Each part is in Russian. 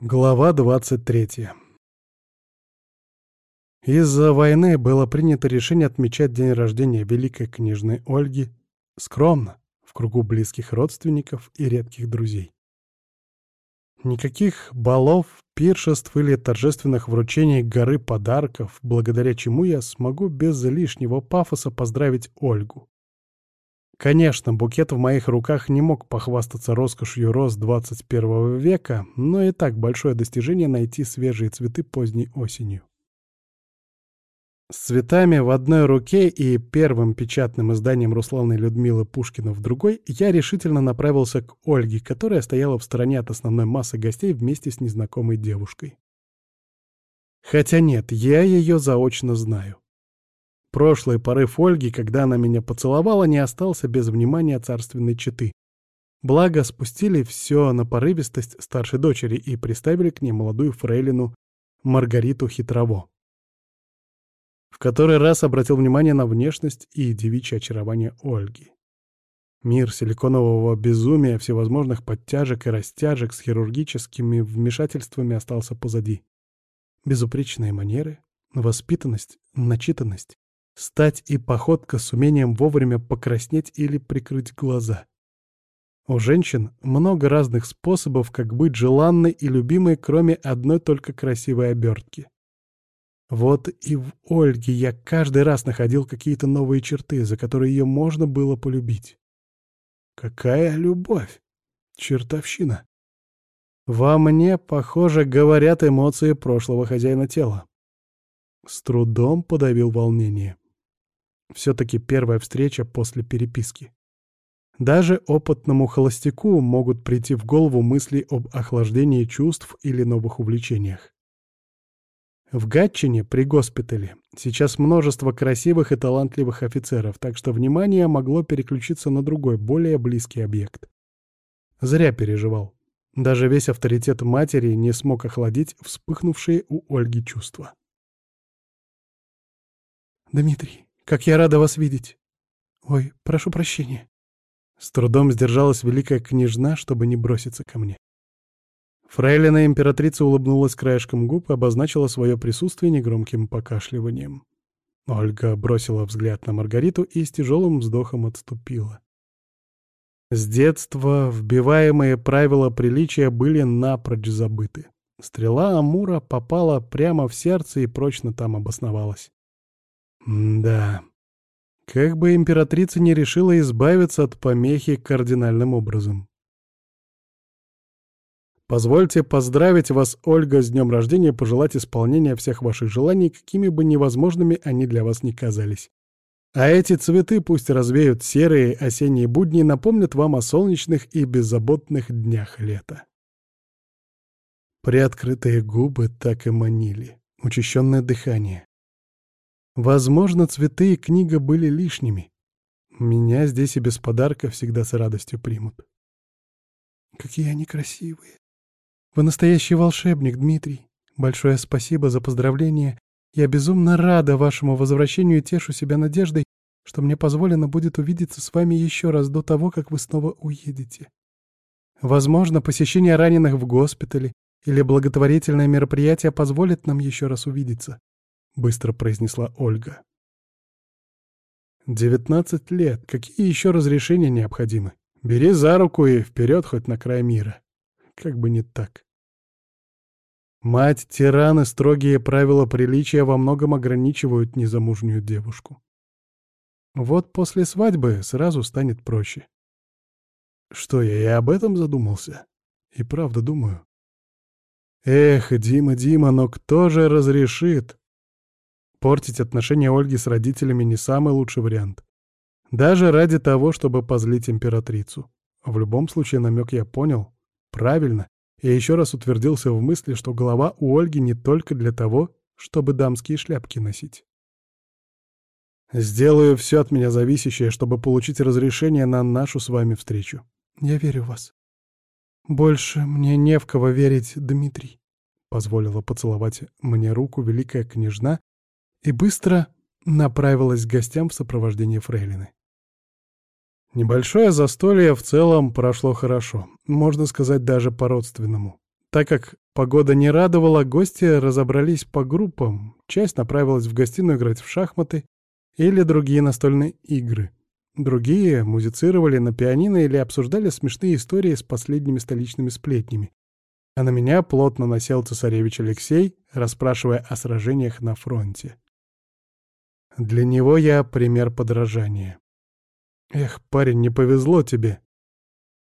Глава 23 Из-за войны было принято решение отмечать день рождения великой княжны Ольги скромно, в кругу близких родственников и редких друзей. Никаких балов, пиршеств или торжественных вручений горы подарков, благодаря чему я смогу без лишнего пафоса поздравить Ольгу. Конечно, букет в моих руках не мог похвастаться роскошью роз 21 века, но и так большое достижение найти свежие цветы поздней осенью. С цветами в одной руке и первым печатным изданием Руслана и Людмилы Пушкина в другой я решительно направился к Ольге, которая стояла в стороне от основной массы гостей вместе с незнакомой девушкой. Хотя нет, я ее заочно знаю. Прошлый порыв Ольги, когда она меня поцеловала, не остался без внимания царственной четы. Благо, спустили все на порывистость старшей дочери и приставили к ней молодую фрейлину Маргариту Хитрово. В который раз обратил внимание на внешность и девичье очарование Ольги. Мир силиконового безумия, всевозможных подтяжек и растяжек с хирургическими вмешательствами остался позади. Безупречные манеры, воспитанность, начитанность, Стать и походка с умением вовремя покраснеть или прикрыть глаза. У женщин много разных способов, как быть желанной и любимой, кроме одной только красивой обертки. Вот и в Ольге я каждый раз находил какие-то новые черты, за которые ее можно было полюбить. Какая любовь! Чертовщина! Во мне, похоже, говорят эмоции прошлого хозяина тела. С трудом подавил волнение. Все-таки первая встреча после переписки. Даже опытному холостяку могут прийти в голову мысли об охлаждении чувств или новых увлечениях. В Гатчине при госпитале сейчас множество красивых и талантливых офицеров, так что внимание могло переключиться на другой, более близкий объект. Зря переживал. Даже весь авторитет матери не смог охладить вспыхнувшие у Ольги чувства. «Дмитрий, как я рада вас видеть! Ой, прошу прощения!» С трудом сдержалась великая княжна, чтобы не броситься ко мне. Фрейлина императрица улыбнулась краешком губ и обозначила свое присутствие негромким покашливанием. Ольга бросила взгляд на Маргариту и с тяжелым вздохом отступила. С детства вбиваемые правила приличия были напрочь забыты. Стрела Амура попала прямо в сердце и прочно там обосновалась. Да. Как бы императрица не решила избавиться от помехи кардинальным образом. Позвольте поздравить вас, Ольга, с днем рождения и пожелать исполнения всех ваших желаний, какими бы невозможными они для вас ни казались. А эти цветы пусть развеют серые осенние будни и напомнят вам о солнечных и беззаботных днях лета. Приоткрытые губы так и манили, учащенное дыхание. Возможно, цветы и книга были лишними. Меня здесь и без подарка всегда с радостью примут. Какие они красивые. Вы настоящий волшебник, Дмитрий. Большое спасибо за поздравление. Я безумно рада вашему возвращению и тешу себя надеждой, что мне позволено будет увидеться с вами еще раз до того, как вы снова уедете. Возможно, посещение раненых в госпитале или благотворительное мероприятие позволит нам еще раз увидеться, — быстро произнесла Ольга. «Девятнадцать лет. Какие еще разрешения необходимы? Бери за руку и вперед хоть на край мира». Как бы не так. Мать тираны строгие правила приличия во многом ограничивают незамужнюю девушку. Вот после свадьбы сразу станет проще. Что я и об этом задумался? И правда думаю. Эх, Дима, Дима, но кто же разрешит? Портить отношения Ольги с родителями не самый лучший вариант. Даже ради того, чтобы позлить императрицу. В любом случае намек я понял. Правильно. Я еще раз утвердился в мысли, что голова у Ольги не только для того, чтобы дамские шляпки носить. Сделаю все от меня зависящее, чтобы получить разрешение на нашу с вами встречу. Я верю в вас. Больше мне не в кого верить, Дмитрий. Позволила поцеловать мне руку великая княжна и быстро направилась к гостям в сопровождении фрейлины. Небольшое застолье в целом прошло хорошо, можно сказать даже по-родственному, так как Погода не радовала, гости разобрались по группам. Часть направилась в гостиную играть в шахматы или другие настольные игры. Другие музицировали на пианино или обсуждали смешные истории с последними столичными сплетнями. А на меня плотно насел цесаревич Алексей, расспрашивая о сражениях на фронте. Для него я пример подражания. Эх, парень, не повезло тебе.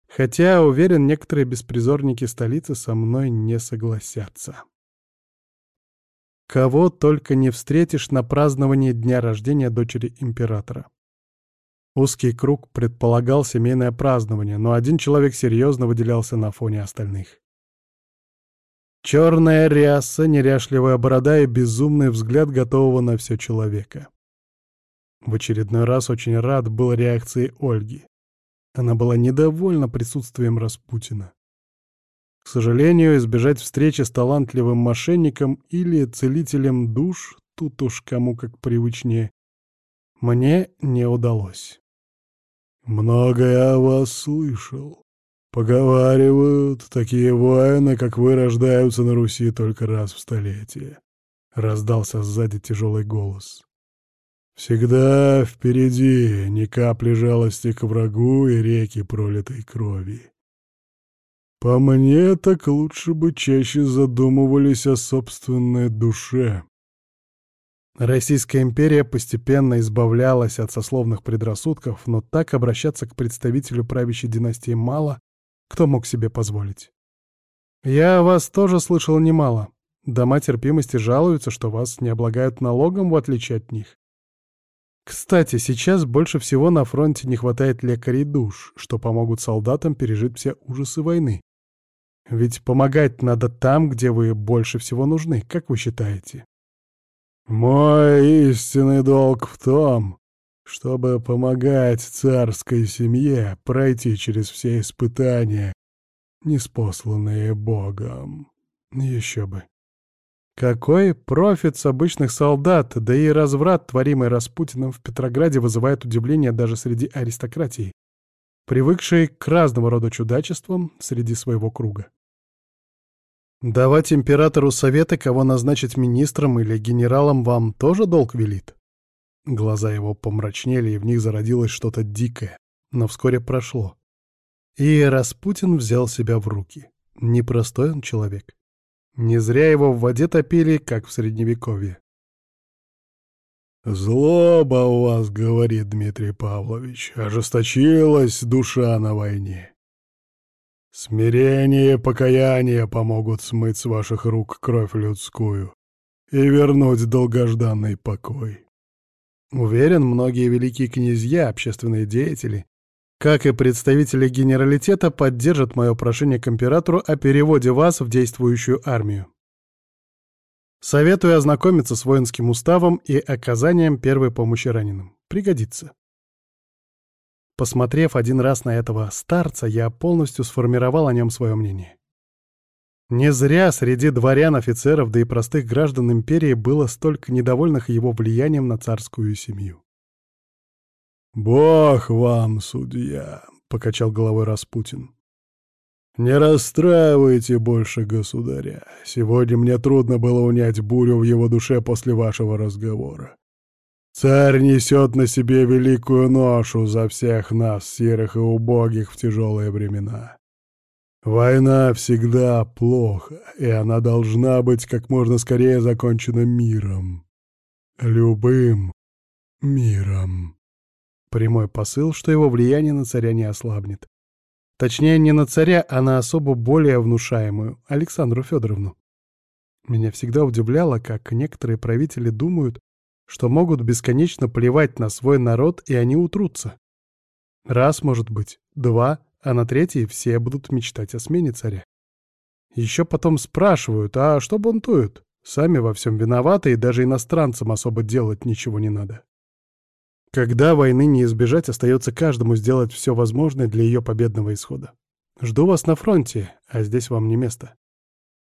Хотя, уверен, некоторые беспризорники столицы со мной не согласятся. Кого только не встретишь на праздновании дня рождения дочери императора. Узкий круг предполагал семейное празднование, но один человек серьезно выделялся на фоне остальных. Черная ряса, неряшливая борода и безумный взгляд готового на все человека. В очередной раз очень рад был реакции Ольги. Она была недовольна присутствием Распутина. К сожалению, избежать встречи с талантливым мошенником или целителем душ, тут уж кому как привычнее, мне не удалось. «Многое о вас слышал. Поговаривают, такие воины, как вы, рождаются на Руси только раз в столетие», — раздался сзади тяжелый голос. «Всегда впереди ни капли жалости к врагу и реки пролитой крови. По мне, так лучше бы чаще задумывались о собственной душе. Российская империя постепенно избавлялась от сословных предрассудков, но так обращаться к представителю правящей династии мало, кто мог себе позволить. Я вас тоже слышал немало. Дома терпимости жалуются, что вас не облагают налогом, в отличие от них. Кстати, сейчас больше всего на фронте не хватает лекарей душ, что помогут солдатам пережить все ужасы войны. Ведь помогать надо там, где вы больше всего нужны, как вы считаете? Мой истинный долг в том, чтобы помогать царской семье пройти через все испытания, неспосланные Богом. Еще бы. Какой профит с обычных солдат, да и разврат, творимый Распутиным в Петрограде, вызывает удивление даже среди аристократии привыкшей к разного рода чудачествам среди своего круга. Давать императору советы, кого назначить министром или генералом, вам тоже долг велит? Глаза его помрачнели, и в них зародилось что-то дикое, но вскоре прошло. И Распутин взял себя в руки. Непростой он человек. Не зря его в воде топили, как в Средневековье. «Злоба у вас, — говорит Дмитрий Павлович, — ожесточилась душа на войне. Смирение и покаяние помогут смыть с ваших рук кровь людскую и вернуть долгожданный покой. Уверен, многие великие князья, общественные деятели, как и представители генералитета, поддержат мое прошение к императору о переводе вас в действующую армию. Советую ознакомиться с воинским уставом и оказанием первой помощи раненым. Пригодится. Посмотрев один раз на этого старца, я полностью сформировал о нем свое мнение. Не зря среди дворян, офицеров, да и простых граждан империи было столько недовольных его влиянием на царскую семью. «Бог вам, судья!» — покачал головой Распутин. «Не расстраивайте больше государя. Сегодня мне трудно было унять бурю в его душе после вашего разговора. Царь несет на себе великую ношу за всех нас, серых и убогих, в тяжелые времена. Война всегда плохо, и она должна быть как можно скорее закончена миром. Любым миром». Прямой посыл, что его влияние на царя не ослабнет. Точнее, не на царя, а на особо более внушаемую, Александру Федоровну. Меня всегда удивляло, как некоторые правители думают, что могут бесконечно плевать на свой народ, и они утрутся. Раз, может быть, два, а на третий все будут мечтать о смене царя. Еще потом спрашивают, а что бунтуют? Сами во всем виноваты, и даже иностранцам особо делать ничего не надо. Когда войны не избежать, остается каждому сделать все возможное для ее победного исхода. Жду вас на фронте, а здесь вам не место.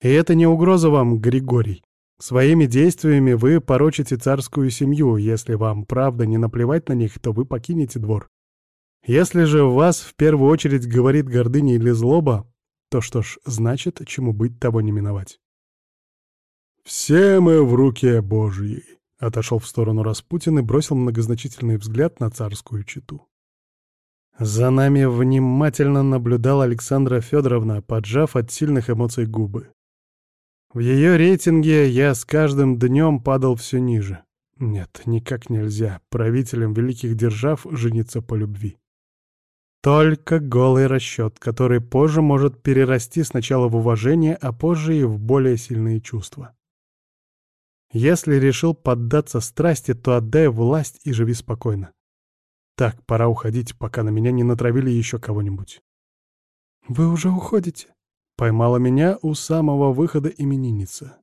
И это не угроза вам, Григорий. Своими действиями вы порочите царскую семью. Если вам правда не наплевать на них, то вы покинете двор. Если же вас в первую очередь говорит гордыня или злоба, То что ж, значит, чему быть, того не миновать. «Все мы в руке Божьей», — отошел в сторону Распутин и бросил многозначительный взгляд на царскую читу. За нами внимательно наблюдала Александра Федоровна, поджав от сильных эмоций губы. В ее рейтинге я с каждым днем падал все ниже. Нет, никак нельзя правителям великих держав жениться по любви. Только голый расчет, который позже может перерасти сначала в уважение, а позже и в более сильные чувства. Если решил поддаться страсти, то отдай власть и живи спокойно. Так, пора уходить, пока на меня не натравили еще кого-нибудь. «Вы уже уходите?» — поймала меня у самого выхода именинница.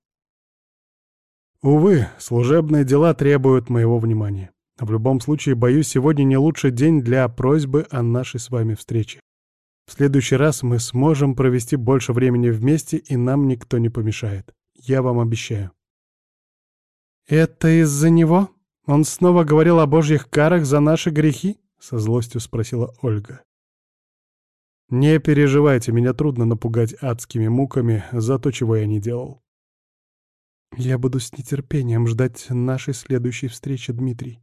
Увы, служебные дела требуют моего внимания. В любом случае, боюсь, сегодня не лучший день для просьбы о нашей с вами встрече. В следующий раз мы сможем провести больше времени вместе, и нам никто не помешает. Я вам обещаю. «Это из-за него? Он снова говорил о божьих карах за наши грехи?» — со злостью спросила Ольга. «Не переживайте, меня трудно напугать адскими муками за то, чего я не делал. Я буду с нетерпением ждать нашей следующей встречи, Дмитрий».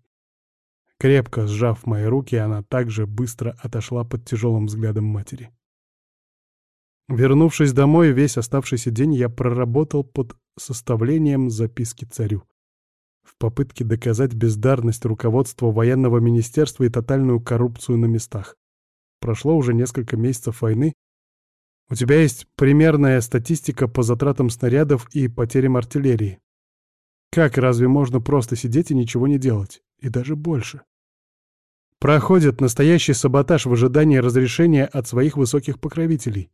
Крепко сжав мои руки, она также быстро отошла под тяжелым взглядом матери. Вернувшись домой, весь оставшийся день я проработал под составлением записки царю в попытке доказать бездарность руководства военного министерства и тотальную коррупцию на местах. Прошло уже несколько месяцев войны. У тебя есть примерная статистика по затратам снарядов и потерям артиллерии. Как разве можно просто сидеть и ничего не делать? И даже больше. Проходит настоящий саботаж в ожидании разрешения от своих высоких покровителей.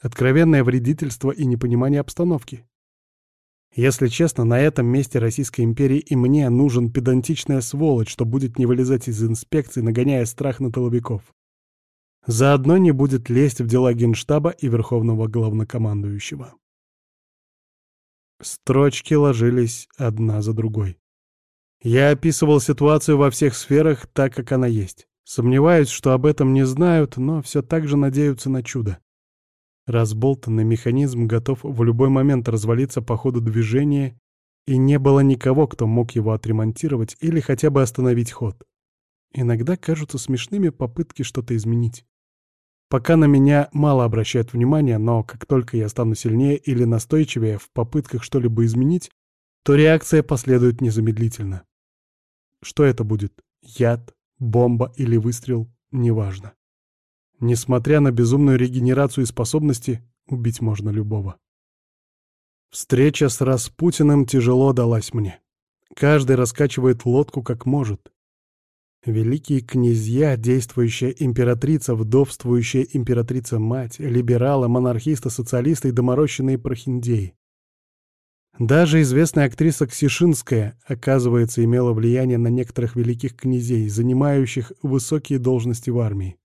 Откровенное вредительство и непонимание обстановки. Если честно, на этом месте Российской империи и мне нужен педантичная сволочь, что будет не вылезать из инспекции, нагоняя страх на толовиков. Заодно не будет лезть в дела Генштаба и Верховного Главнокомандующего. Строчки ложились одна за другой. Я описывал ситуацию во всех сферах так, как она есть. Сомневаюсь, что об этом не знают, но все так же надеются на чудо. Разболтанный механизм готов в любой момент развалиться по ходу движения, и не было никого, кто мог его отремонтировать или хотя бы остановить ход. Иногда кажутся смешными попытки что-то изменить. Пока на меня мало обращают внимания, но как только я стану сильнее или настойчивее в попытках что-либо изменить, то реакция последует незамедлительно. Что это будет? Яд, бомба или выстрел? Неважно. Несмотря на безумную регенерацию и способности, убить можно любого. Встреча с Распутиным тяжело далась мне. Каждый раскачивает лодку как может. Великие князья, действующая императрица, вдовствующая императрица-мать, либералы, монархисты, социалисты и доморощенные прохиндеи. Даже известная актриса Ксишинская, оказывается, имела влияние на некоторых великих князей, занимающих высокие должности в армии.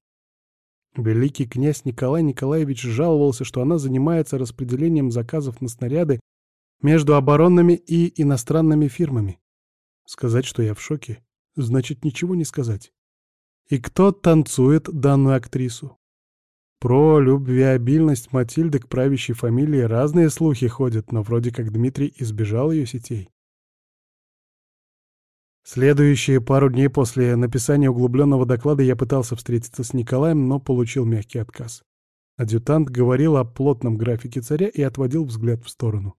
Великий князь Николай Николаевич жаловался, что она занимается распределением заказов на снаряды между оборонными и иностранными фирмами. Сказать, что я в шоке, значит ничего не сказать. И кто танцует данную актрису? Про любвеобильность Матильды к правящей фамилии разные слухи ходят, но вроде как Дмитрий избежал ее сетей. Следующие пару дней после написания углубленного доклада я пытался встретиться с Николаем, но получил мягкий отказ. Адъютант говорил о плотном графике царя и отводил взгляд в сторону.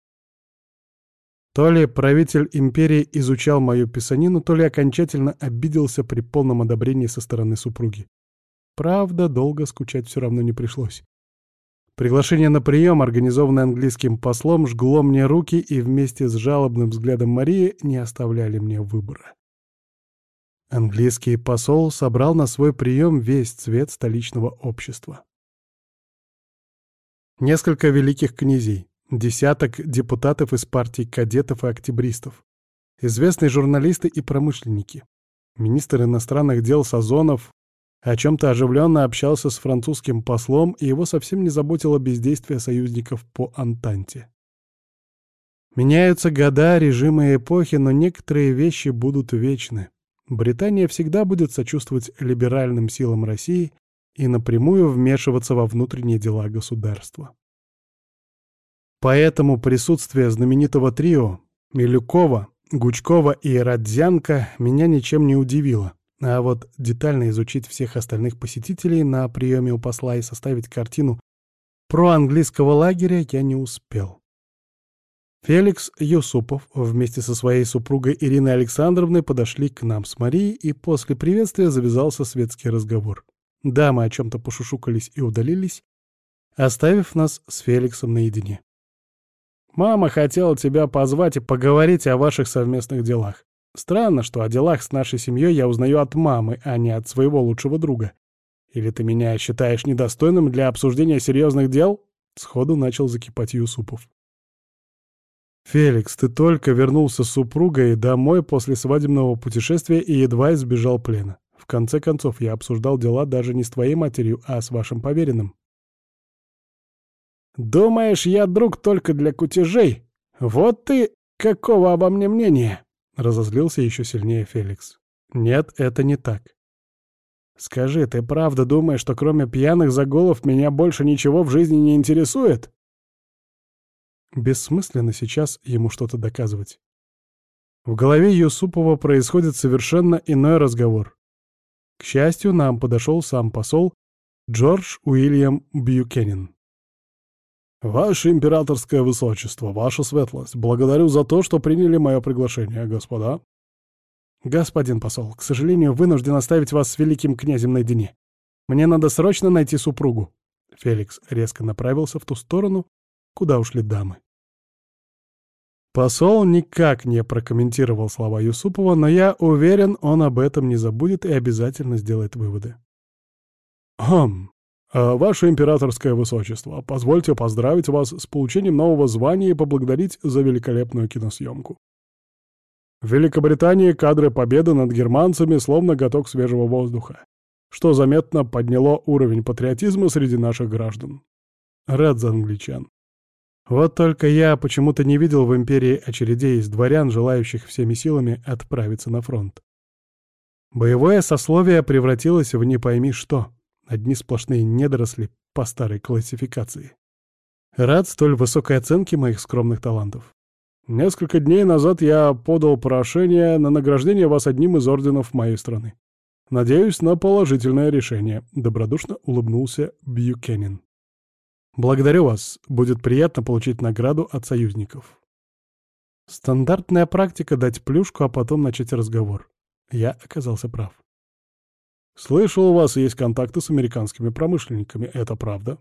То ли правитель империи изучал мою писанину, то ли окончательно обиделся при полном одобрении со стороны супруги. Правда, долго скучать все равно не пришлось. Приглашение на прием, организованное английским послом, жгло мне руки и вместе с жалобным взглядом Марии не оставляли мне выбора. Английский посол собрал на свой прием весь цвет столичного общества. Несколько великих князей, десяток депутатов из партий кадетов и октябристов, известные журналисты и промышленники, министр иностранных дел Сазонов о чем-то оживленно общался с французским послом, и его совсем не заботило бездействие союзников по Антанте. Меняются года, режимы и эпохи, но некоторые вещи будут вечны. Британия всегда будет сочувствовать либеральным силам России и напрямую вмешиваться во внутренние дела государства. Поэтому присутствие знаменитого трио Милюкова, Гучкова и Радзянка меня ничем не удивило. А вот детально изучить всех остальных посетителей на приеме у посла и составить картину про английского лагеря я не успел. Феликс Юсупов вместе со своей супругой Ириной Александровной подошли к нам с Марией, и после приветствия завязался светский разговор. Дамы о чем-то пошушукались и удалились, оставив нас с Феликсом наедине. «Мама хотела тебя позвать и поговорить о ваших совместных делах. Странно, что о делах с нашей семьей я узнаю от мамы, а не от своего лучшего друга. Или ты меня считаешь недостойным для обсуждения серьезных дел?» Сходу начал закипать Юсупов. «Феликс, ты только вернулся с супругой домой после свадебного путешествия и едва избежал плена. В конце концов, я обсуждал дела даже не с твоей матерью, а с вашим поверенным». «Думаешь, я друг только для кутежей? Вот ты какого обо мне мнения?» — разозлился еще сильнее Феликс. «Нет, это не так. Скажи, ты правда думаешь, что кроме пьяных заголов меня больше ничего в жизни не интересует?» Бессмысленно сейчас ему что-то доказывать. В голове Юсупова происходит совершенно иной разговор. К счастью, нам подошел сам посол Джордж Уильям Бьюкенен. «Ваше императорское высочество, ваша светлость, благодарю за то, что приняли мое приглашение, господа». «Господин посол, к сожалению, вынужден оставить вас с великим князем наедине. Мне надо срочно найти супругу». Феликс резко направился в ту сторону, куда ушли дамы. Посол никак не прокомментировал слова Юсупова, но я уверен, он об этом не забудет и обязательно сделает выводы. «Хм, ваше императорское высочество, позвольте поздравить вас с получением нового звания и поблагодарить за великолепную киносъемку. В Великобритании кадры победы над германцами словно глоток свежего воздуха, что заметно подняло уровень патриотизма среди наших граждан. Рад за англичан. Вот только я почему-то не видел в империи очередей из дворян, желающих всеми силами отправиться на фронт. Боевое сословие превратилось в не пойми что. Одни сплошные недоросли по старой классификации. Рад столь высокой оценке моих скромных талантов. Несколько дней назад я подал прошение на награждение вас одним из орденов моей страны. Надеюсь на положительное решение», — добродушно улыбнулся Бьюкенен. Благодарю вас. Будет приятно получить награду от союзников. Стандартная практика — дать плюшку, а потом начать разговор. Я оказался прав. Слышал, у вас есть контакты с американскими промышленниками. Это правда?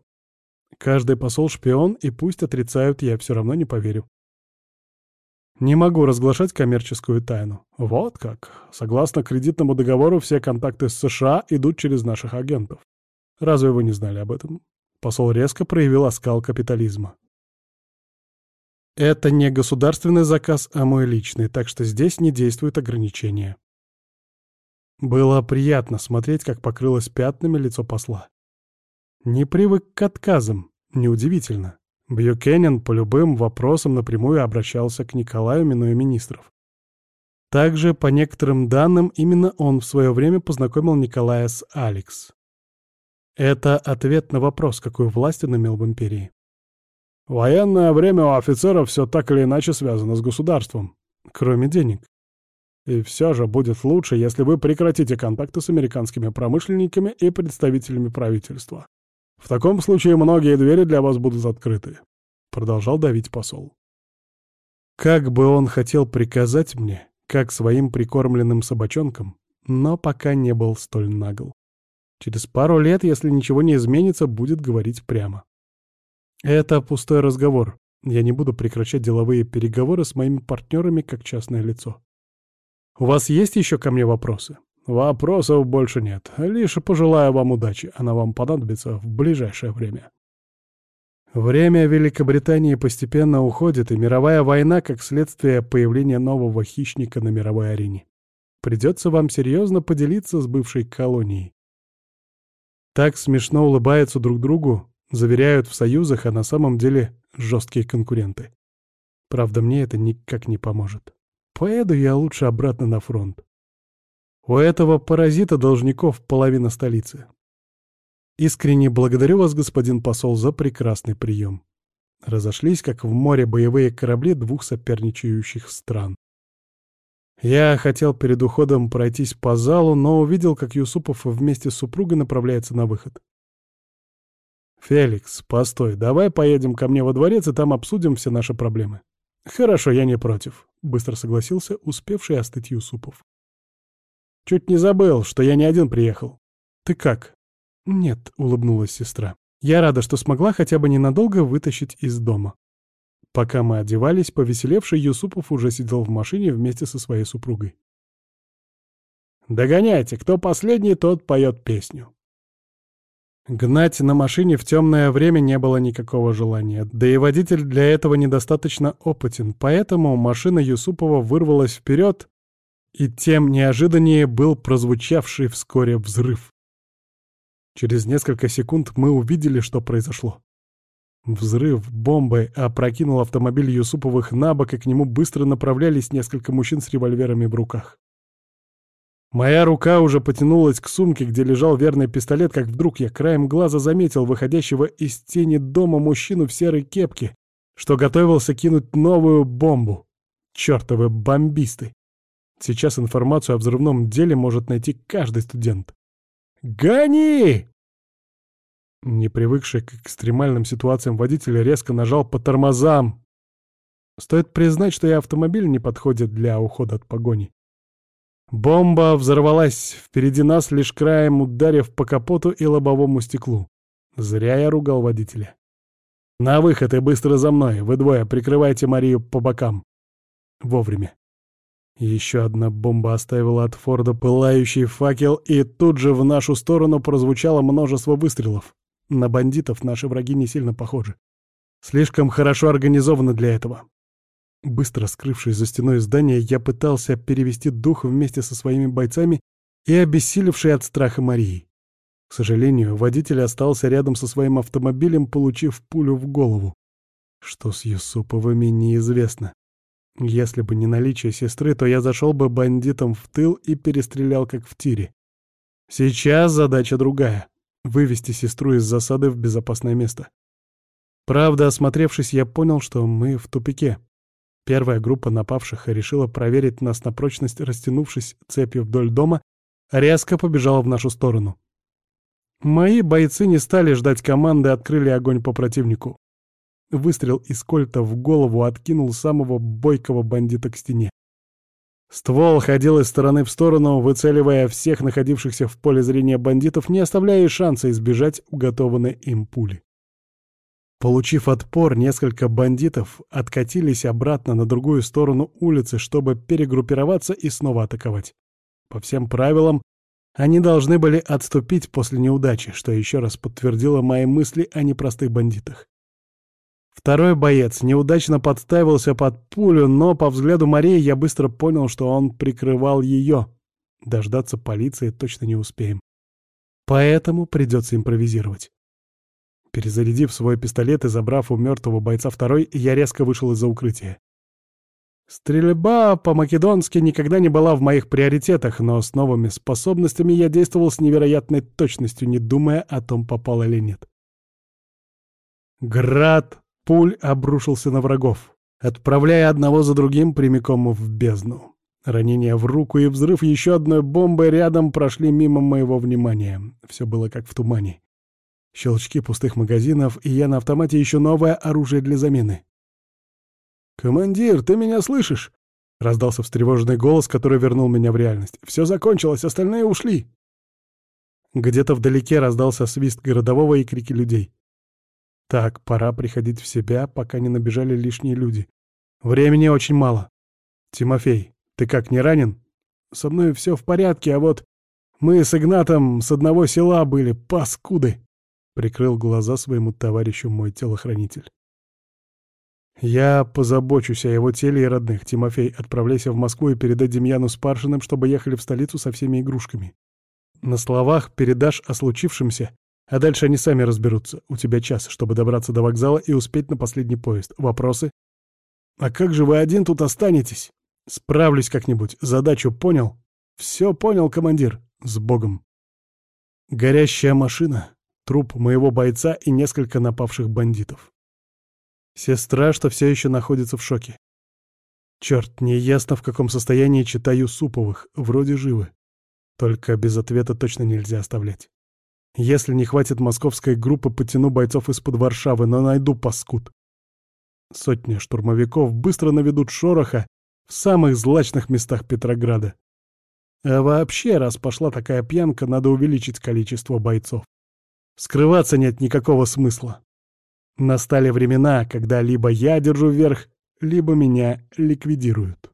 Каждый посол — шпион, и пусть отрицают, я все равно не поверю. Не могу разглашать коммерческую тайну. Вот как. Согласно кредитному договору, все контакты с США идут через наших агентов. Разве вы не знали об этом? Посол резко проявил оскал капитализма. Это не государственный заказ, а мой личный, так что здесь не действуют ограничения. Было приятно смотреть, как покрылось пятнами лицо посла. Не привык к отказам, неудивительно. Бьюкенен по любым вопросам напрямую обращался к Николаю, минуя министров. Также, по некоторым данным, именно он в свое время познакомил Николая с Алекс. Это ответ на вопрос, какую власть он имел в империи. Военное время у офицеров все так или иначе связано с государством, кроме денег. И все же будет лучше, если вы прекратите контакты с американскими промышленниками и представителями правительства. В таком случае многие двери для вас будут открыты. Продолжал давить посол. Как бы он хотел приказать мне, как своим прикормленным собачонкам, но пока не был столь нагл. Через пару лет, если ничего не изменится, будет говорить прямо. Это пустой разговор. Я не буду прекращать деловые переговоры с моими партнерами как частное лицо. У вас есть еще ко мне вопросы? Вопросов больше нет. Лишь пожелаю вам удачи. Она вам понадобится в ближайшее время. Время Великобритании постепенно уходит, и мировая война как следствие появления нового хищника на мировой арене. Придется вам серьезно поделиться с бывшей колонией. Так смешно улыбаются друг другу, заверяют в союзах, а на самом деле жесткие конкуренты. Правда, мне это никак не поможет. Поеду я лучше обратно на фронт. У этого паразита должников половина столицы. Искренне благодарю вас, господин посол, за прекрасный прием. разошлись, как в море боевые корабли двух соперничающих стран. Я хотел перед уходом пройтись по залу, но увидел, как Юсупов вместе с супругой направляется на выход. «Феликс, постой, давай поедем ко мне во дворец и там обсудим все наши проблемы». «Хорошо, я не против», — быстро согласился успевший остыть Юсупов. «Чуть не забыл, что я не один приехал. Ты как?» «Нет», — улыбнулась сестра. «Я рада, что смогла хотя бы ненадолго вытащить из дома. Пока мы одевались, повеселевший Юсупов уже сидел в машине вместе со своей супругой. «Догоняйте, кто последний, тот поет песню». Гнать на машине в темное время не было никакого желания, да и водитель для этого недостаточно опытен, поэтому машина Юсупова вырвалась вперед, и тем неожиданнее был прозвучавший вскоре взрыв. Через несколько секунд мы увидели, что произошло. Взрыв бомбой опрокинул автомобиль Юсуповых на бок, и к нему быстро направлялись несколько мужчин с револьверами в руках. Моя рука уже потянулась к сумке, где лежал верный пистолет, как вдруг я краем глаза заметил выходящего из тени дома мужчину в серой кепке, что готовился кинуть новую бомбу. Чёртовы бомбисты! Сейчас информацию о взрывном деле может найти каждый студент. «Гони!» Не привыкший к экстремальным ситуациям водитель резко нажал по тормозам. Стоит признать, что и автомобиль не подходит для ухода от погони. Бомба взорвалась впереди нас, лишь краем ударив по капоту и лобовому стеклу. Зря я ругал водителя. «На выход и быстро за мной! Вы двое прикрывайте Марию по бокам!» Вовремя. Еще одна бомба оставила от Форда пылающий факел, и тут же в нашу сторону прозвучало множество выстрелов. На бандитов наши враги не сильно похожи. Слишком хорошо организованы для этого. Быстро скрывшись за стеной здания, я пытался перевести дух вместе со своими бойцами и обессилевшей от страха Марии. К сожалению, водитель остался рядом со своим автомобилем, получив пулю в голову. Что с Юсуповыми, неизвестно. Если бы не наличие сестры, то я зашел бы бандитам в тыл и перестрелял, как в тире. Сейчас задача другая вывести сестру из засады в безопасное место. Правда, осмотревшись, я понял, что мы в тупике. Первая группа напавших решила проверить нас на прочность, растянувшись цепью вдоль дома, резко побежала в нашу сторону. Мои бойцы не стали ждать команды, открыли огонь по противнику. Выстрел из кольта в голову откинул самого бойкого бандита к стене. Ствол ходил из стороны в сторону, выцеливая всех находившихся в поле зрения бандитов, не оставляя шанса избежать уготованной им пули. Получив отпор, несколько бандитов откатились обратно на другую сторону улицы, чтобы перегруппироваться и снова атаковать. По всем правилам, они должны были отступить после неудачи, что еще раз подтвердило мои мысли о непростых бандитах. Второй боец неудачно подставился под пулю, но по взгляду Марии я быстро понял, что он прикрывал ее. Дождаться полиции точно не успеем. Поэтому придется импровизировать. Перезарядив свой пистолет и забрав у мертвого бойца второй, я резко вышел из-за укрытия. Стрельба по-македонски никогда не была в моих приоритетах, но с новыми способностями я действовал с невероятной точностью, не думая о том, попал или нет. Град пуль обрушился на врагов, отправляя одного за другим прямиком в бездну. Ранение в руку и взрыв еще одной бомбы рядом прошли мимо моего внимания. Все было как в тумане. Щелчки пустых магазинов, и я на автомате еще новое оружие для замены. «Командир, ты меня слышишь?» — раздался встревоженный голос, который вернул меня в реальность. «Все закончилось, остальные ушли!» Где-то вдалеке раздался свист городового и крики людей. Так, пора приходить в себя, пока не набежали лишние люди. Времени очень мало. Тимофей, ты как, не ранен? Со мной все в порядке, а вот мы с Игнатом с одного села были, паскуды. Прикрыл глаза своему товарищу мой телохранитель. «Я позабочусь о его теле и родных. Тимофей, отправляйся в Москву и передай Демьяну с Паршиным, чтобы ехали в столицу со всеми игрушками. На словах передашь о случившемся а дальше они сами разберутся. У тебя час, чтобы добраться до вокзала и успеть на последний поезд. Вопросы? А как же вы один тут останетесь? Справлюсь как-нибудь. Задачу понял? Все понял, командир. С Богом. Горящая машина, труп моего бойца и несколько напавших бандитов. Сестра, что все еще находится в шоке. Черт, неясно, в каком состоянии читаю Суповых. Вроде живы. Только без ответа точно нельзя оставлять. Если не хватит московской группы, потяну бойцов из-под Варшавы, но найду паскуд. Сотни штурмовиков быстро наведут шороха в самых злачных местах Петрограда. А вообще, раз пошла такая пьянка, надо увеличить количество бойцов. Скрываться нет никакого смысла. Настали времена, когда либо я держу верх, либо меня ликвидируют.